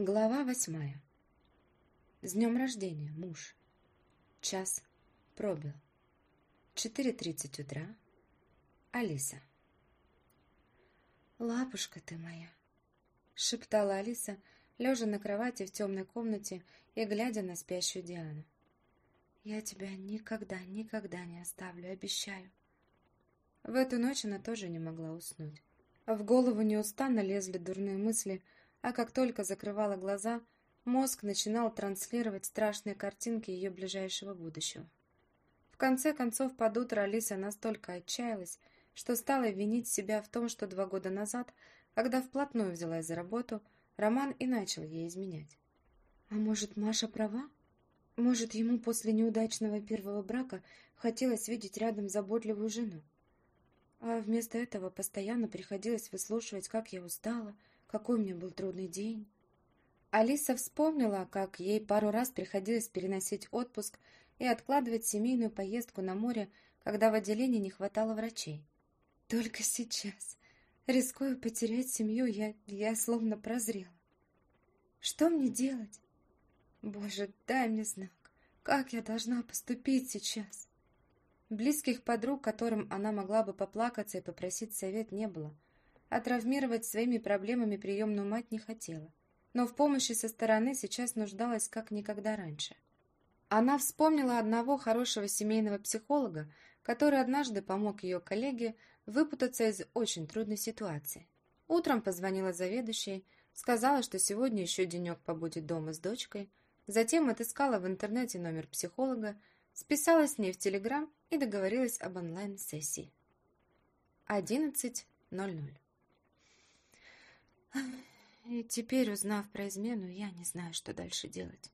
Глава восьмая. С днем рождения, муж. Час пробил. 4.30 утра. Алиса. «Лапушка ты моя!» — шептала Алиса, лежа на кровати в темной комнате и глядя на спящую Диану. «Я тебя никогда, никогда не оставлю, обещаю». В эту ночь она тоже не могла уснуть. В голову неустанно лезли дурные мысли — а как только закрывала глаза, мозг начинал транслировать страшные картинки ее ближайшего будущего. В конце концов, под утро Алиса настолько отчаялась, что стала винить себя в том, что два года назад, когда вплотную взялась за работу, Роман и начал ей изменять. А может, Маша права? Может, ему после неудачного первого брака хотелось видеть рядом заботливую жену? А вместо этого постоянно приходилось выслушивать, как я устала, какой у меня был трудный день. Алиса вспомнила, как ей пару раз приходилось переносить отпуск и откладывать семейную поездку на море, когда в отделении не хватало врачей. Только сейчас, рискуя потерять семью, я, я словно прозрела. Что мне делать? Боже, дай мне знак. Как я должна поступить сейчас? Близких подруг, которым она могла бы поплакаться и попросить совет, не было – а травмировать своими проблемами приемную мать не хотела. Но в помощи со стороны сейчас нуждалась как никогда раньше. Она вспомнила одного хорошего семейного психолога, который однажды помог ее коллеге выпутаться из очень трудной ситуации. Утром позвонила заведующей, сказала, что сегодня еще денек побудет дома с дочкой, затем отыскала в интернете номер психолога, списалась с ней в Телеграм и договорилась об онлайн-сессии. 11.00 и теперь, узнав про измену, я не знаю, что дальше делать.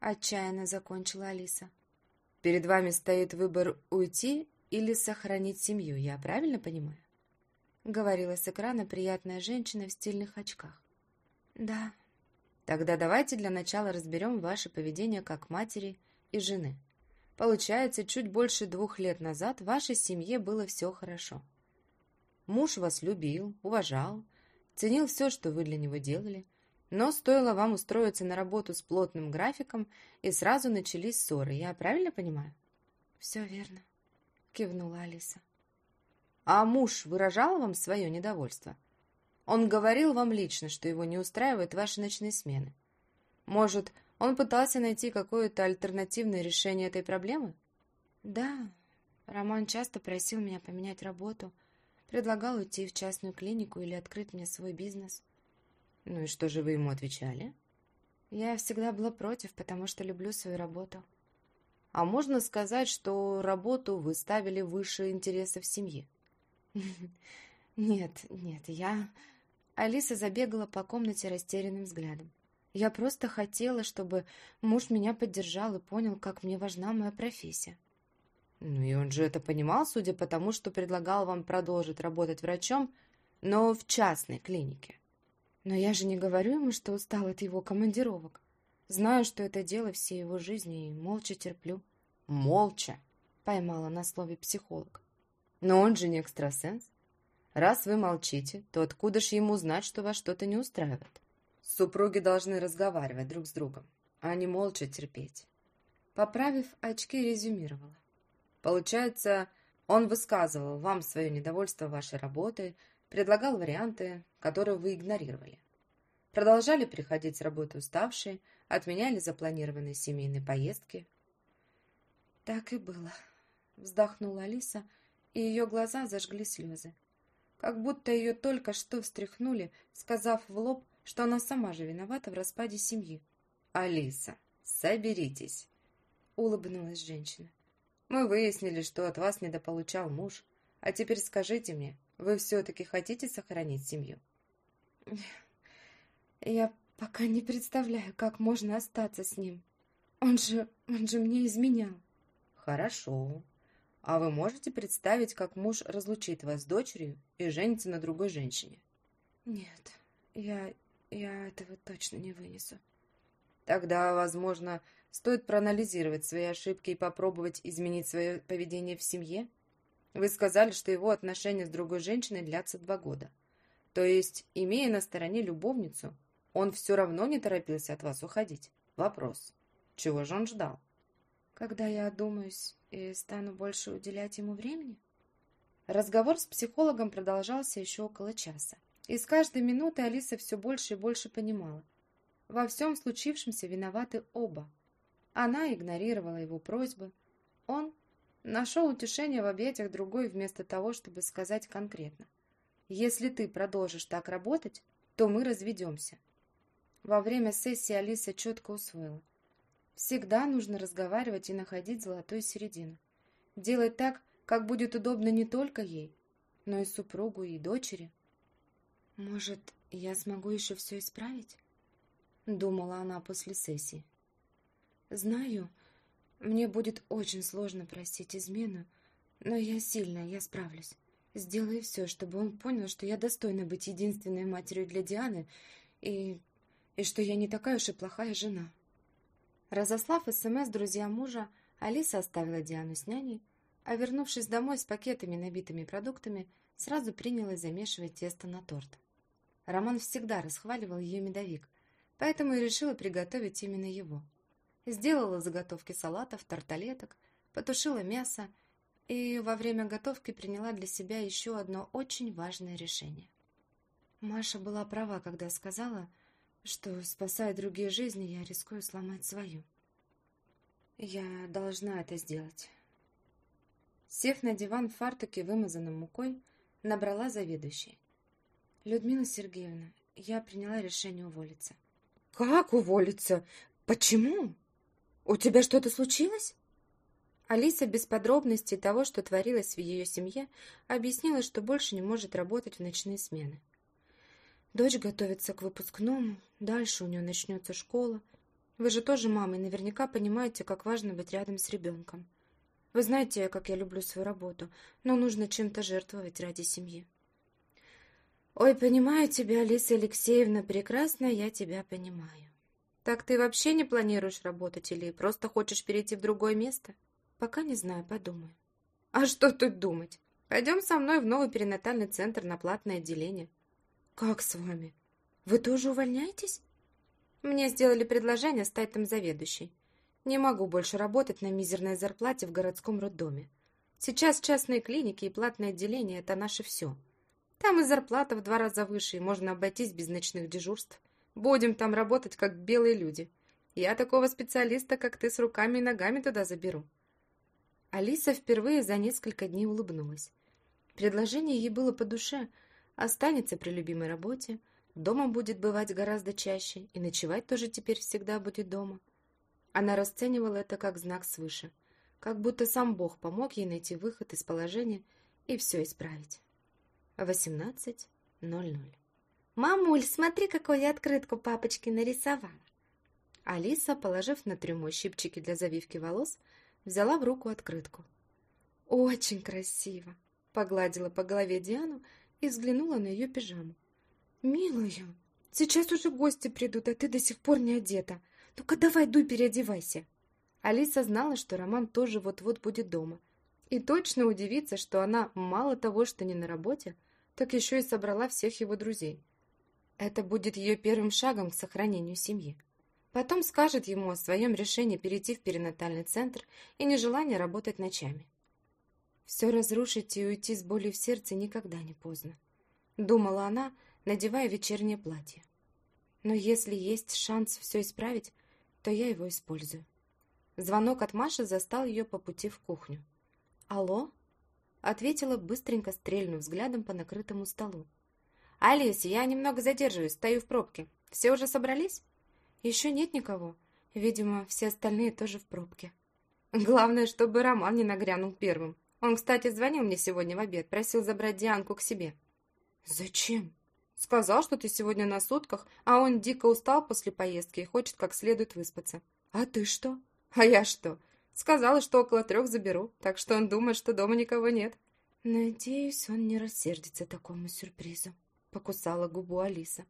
Отчаянно закончила Алиса. Перед вами стоит выбор уйти или сохранить семью, я правильно понимаю? Говорила с экрана приятная женщина в стильных очках. Да. Тогда давайте для начала разберем ваше поведение как матери и жены. Получается, чуть больше двух лет назад в вашей семье было все хорошо. Муж вас любил, уважал, ценил все, что вы для него делали, но стоило вам устроиться на работу с плотным графиком, и сразу начались ссоры. Я правильно понимаю? Все верно, кивнула Алиса. А муж выражал вам свое недовольство? Он говорил вам лично, что его не устраивают ваши ночные смены. Может, он пытался найти какое-то альтернативное решение этой проблемы? Да, Роман часто просил меня поменять работу – Предлагал уйти в частную клинику или открыть мне свой бизнес. Ну и что же вы ему отвечали? Я всегда была против, потому что люблю свою работу. А можно сказать, что работу вы ставили выше интересов семьи? Нет, нет, я... Алиса забегала по комнате растерянным взглядом. Я просто хотела, чтобы муж меня поддержал и понял, как мне важна моя профессия. Ну и он же это понимал, судя по тому, что предлагал вам продолжить работать врачом, но в частной клинике. Но я же не говорю ему, что устал от его командировок. Знаю, что это дело всей его жизни, и молча терплю. Молча, поймала на слове психолог. Но он же не экстрасенс. Раз вы молчите, то откуда ж ему знать, что вас что-то не устраивает? Супруги должны разговаривать друг с другом, а не молча терпеть. Поправив очки, резюмировала. Получается, он высказывал вам свое недовольство вашей работой, предлагал варианты, которые вы игнорировали. Продолжали приходить с работы уставшие, отменяли запланированные семейные поездки. Так и было. Вздохнула Алиса, и ее глаза зажгли слезы. Как будто ее только что встряхнули, сказав в лоб, что она сама же виновата в распаде семьи. «Алиса, соберитесь!» — улыбнулась женщина. Мы выяснили, что от вас недополучал муж. А теперь скажите мне, вы все-таки хотите сохранить семью? Я пока не представляю, как можно остаться с ним. Он же, он же мне изменял. Хорошо. А вы можете представить, как муж разлучит вас с дочерью и женится на другой женщине? Нет, я, я этого точно не вынесу. Тогда, возможно, Стоит проанализировать свои ошибки и попробовать изменить свое поведение в семье? Вы сказали, что его отношения с другой женщиной длятся два года. То есть, имея на стороне любовницу, он все равно не торопился от вас уходить. Вопрос, чего же он ждал? Когда я одумаюсь и стану больше уделять ему времени? Разговор с психологом продолжался еще около часа. И с каждой минуты Алиса все больше и больше понимала. Во всем случившемся виноваты оба. Она игнорировала его просьбы. Он нашел утешение в объятиях другой вместо того, чтобы сказать конкретно. «Если ты продолжишь так работать, то мы разведемся». Во время сессии Алиса четко усвоила. Всегда нужно разговаривать и находить золотую середину. Делать так, как будет удобно не только ей, но и супругу и дочери. «Может, я смогу еще все исправить?» Думала она после сессии. «Знаю, мне будет очень сложно простить измену, но я сильная, я справлюсь. Сделаю все, чтобы он понял, что я достойна быть единственной матерью для Дианы и... и что я не такая уж и плохая жена». Разослав СМС друзьям мужа, Алиса оставила Диану с няней, а вернувшись домой с пакетами, набитыми продуктами, сразу принялась замешивать тесто на торт. Роман всегда расхваливал ее медовик, поэтому и решила приготовить именно его. Сделала заготовки салатов, тарталеток, потушила мясо и во время готовки приняла для себя еще одно очень важное решение. Маша была права, когда сказала, что, спасая другие жизни, я рискую сломать свою. Я должна это сделать. Сев на диван в фартуке, вымазанном мукой, набрала заведующей. «Людмила Сергеевна, я приняла решение уволиться». «Как уволиться? Почему? У тебя что-то случилось?» Алиса без подробностей того, что творилось в ее семье, объяснила, что больше не может работать в ночные смены. Дочь готовится к выпускному, дальше у нее начнется школа. Вы же тоже мама и наверняка понимаете, как важно быть рядом с ребенком. Вы знаете, как я люблю свою работу, но нужно чем-то жертвовать ради семьи. Ой, понимаю тебя, Алиса Алексеевна, прекрасно я тебя понимаю. Так ты вообще не планируешь работать или просто хочешь перейти в другое место? Пока не знаю, подумаю. А что тут думать? Пойдем со мной в новый перинатальный центр на платное отделение. Как с вами? Вы тоже увольняетесь? Мне сделали предложение стать там заведующей. Не могу больше работать на мизерной зарплате в городском роддоме. Сейчас частные клиники и платное отделение – это наше все. Там и зарплата в два раза выше, и можно обойтись без ночных дежурств. Будем там работать, как белые люди. Я такого специалиста, как ты, с руками и ногами туда заберу». Алиса впервые за несколько дней улыбнулась. Предложение ей было по душе. Останется при любимой работе, дома будет бывать гораздо чаще, и ночевать тоже теперь всегда будет дома. Она расценивала это как знак свыше, как будто сам Бог помог ей найти выход из положения и все исправить. 18.00. «Мамуль, смотри, какую я открытку папочке нарисовала!» Алиса, положив на трюмо щипчики для завивки волос, взяла в руку открытку. «Очень красиво!» — погладила по голове Диану и взглянула на ее пижаму. «Милая, сейчас уже гости придут, а ты до сих пор не одета. Ну-ка давай, дуй, переодевайся!» Алиса знала, что Роман тоже вот-вот будет дома, и точно удивится, что она мало того, что не на работе, так еще и собрала всех его друзей. Это будет ее первым шагом к сохранению семьи. Потом скажет ему о своем решении перейти в перинатальный центр и нежелании работать ночами. Все разрушить и уйти с болью в сердце никогда не поздно. Думала она, надевая вечернее платье. Но если есть шанс все исправить, то я его использую. Звонок от Маши застал ее по пути в кухню. «Алло?» ответила, быстренько стрельнув взглядом по накрытому столу. «Алис, я немного задерживаюсь, стою в пробке. Все уже собрались?» «Еще нет никого. Видимо, все остальные тоже в пробке». «Главное, чтобы Роман не нагрянул первым. Он, кстати, звонил мне сегодня в обед, просил забрать Дианку к себе». «Зачем?» «Сказал, что ты сегодня на сутках, а он дико устал после поездки и хочет как следует выспаться». «А ты что?» «А я что? Сказала, что около трех заберу, так что он думает, что дома никого нет. Надеюсь, он не рассердится такому сюрпризу. Покусала губу Алиса.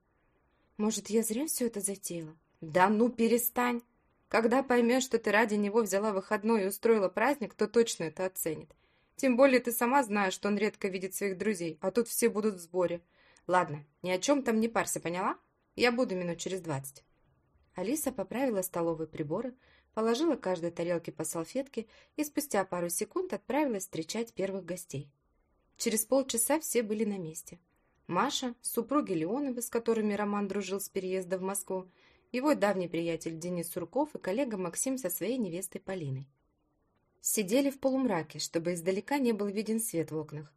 Может, я зря все это затеяла? Да ну перестань! Когда поймешь, что ты ради него взяла выходной и устроила праздник, то точно это оценит. Тем более ты сама знаешь, что он редко видит своих друзей, а тут все будут в сборе. Ладно, ни о чем там не парься, поняла? Я буду минут через двадцать». Алиса поправила столовые приборы, положила каждой тарелке по салфетке и спустя пару секунд отправилась встречать первых гостей. Через полчаса все были на месте. Маша, супруги Леоновы, с которыми Роман дружил с переезда в Москву, его давний приятель Денис Сурков и коллега Максим со своей невестой Полиной. Сидели в полумраке, чтобы издалека не был виден свет в окнах.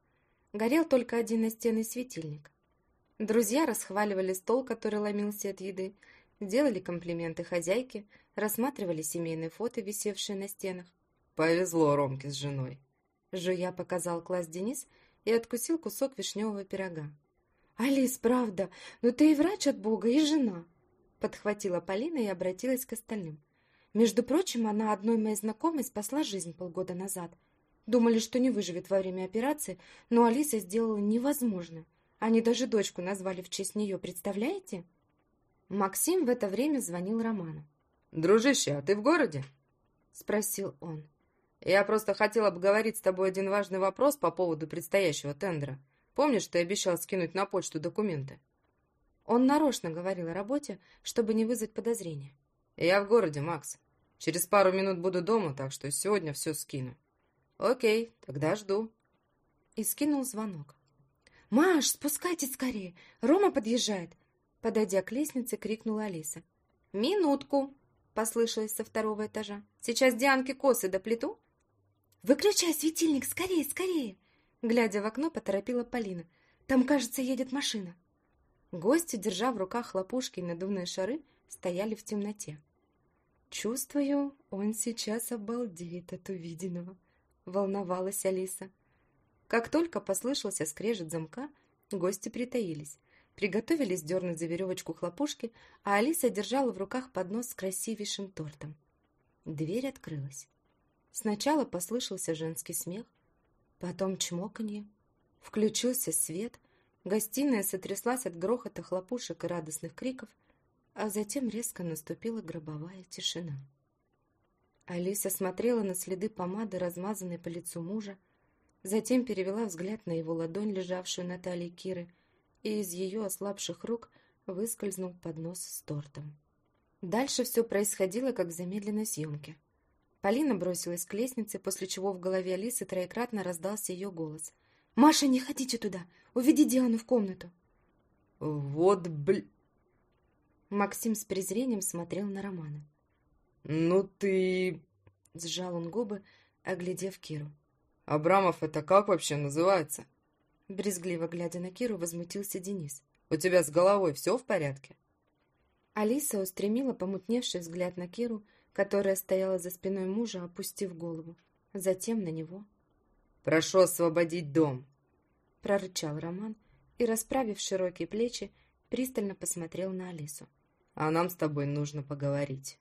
Горел только один настенный светильник. Друзья расхваливали стол, который ломился от еды, делали комплименты хозяйке, рассматривали семейные фото, висевшие на стенах. «Повезло Ромке с женой», — жуя показал класс Денис и откусил кусок вишневого пирога. «Алис, правда, но ты и врач от Бога, и жена», — подхватила Полина и обратилась к остальным. «Между прочим, она одной моей знакомой спасла жизнь полгода назад. Думали, что не выживет во время операции, но Алиса сделала невозможное. Они даже дочку назвали в честь нее, представляете?» Максим в это время звонил Роману. «Дружище, а ты в городе?» — спросил он. «Я просто хотел обговорить с тобой один важный вопрос по поводу предстоящего тендера. Помнишь, ты обещал скинуть на почту документы?» Он нарочно говорил о работе, чтобы не вызвать подозрения. «Я в городе, Макс. Через пару минут буду дома, так что сегодня все скину». «Окей, тогда жду». И скинул звонок. «Маш, спускайтесь скорее! Рома подъезжает! Подойдя к лестнице, крикнула Алиса. «Минутку!» — послышалось со второго этажа. «Сейчас Дианке косы доплету?» «Выключай светильник! Скорее, скорее!» Глядя в окно, поторопила Полина. «Там, кажется, едет машина». Гости, держа в руках хлопушки и надувные шары, стояли в темноте. «Чувствую, он сейчас обалдеет от увиденного», — волновалась Алиса. Как только послышался скрежет замка, гости притаились приготовились дернуть за веревочку хлопушки, а Алиса держала в руках поднос с красивейшим тортом. Дверь открылась. Сначала послышался женский смех, потом чмоканье. Включился свет, гостиная сотряслась от грохота хлопушек и радостных криков, а затем резко наступила гробовая тишина. Алиса смотрела на следы помады, размазанной по лицу мужа, затем перевела взгляд на его ладонь, лежавшую на талии Киры, и из ее ослабших рук выскользнул поднос с тортом. Дальше все происходило, как в замедленной съемке. Полина бросилась к лестнице, после чего в голове Алисы троекратно раздался ее голос. «Маша, не ходите туда! Уведи Диану в комнату!» «Вот бл...» Максим с презрением смотрел на Романа. «Ну ты...» Сжал он губы, оглядев Киру. «Абрамов это как вообще называется?» Брезгливо глядя на Киру, возмутился Денис. «У тебя с головой все в порядке?» Алиса устремила помутневший взгляд на Киру, которая стояла за спиной мужа, опустив голову. Затем на него. «Прошу освободить дом!» Прорычал Роман и, расправив широкие плечи, пристально посмотрел на Алису. «А нам с тобой нужно поговорить».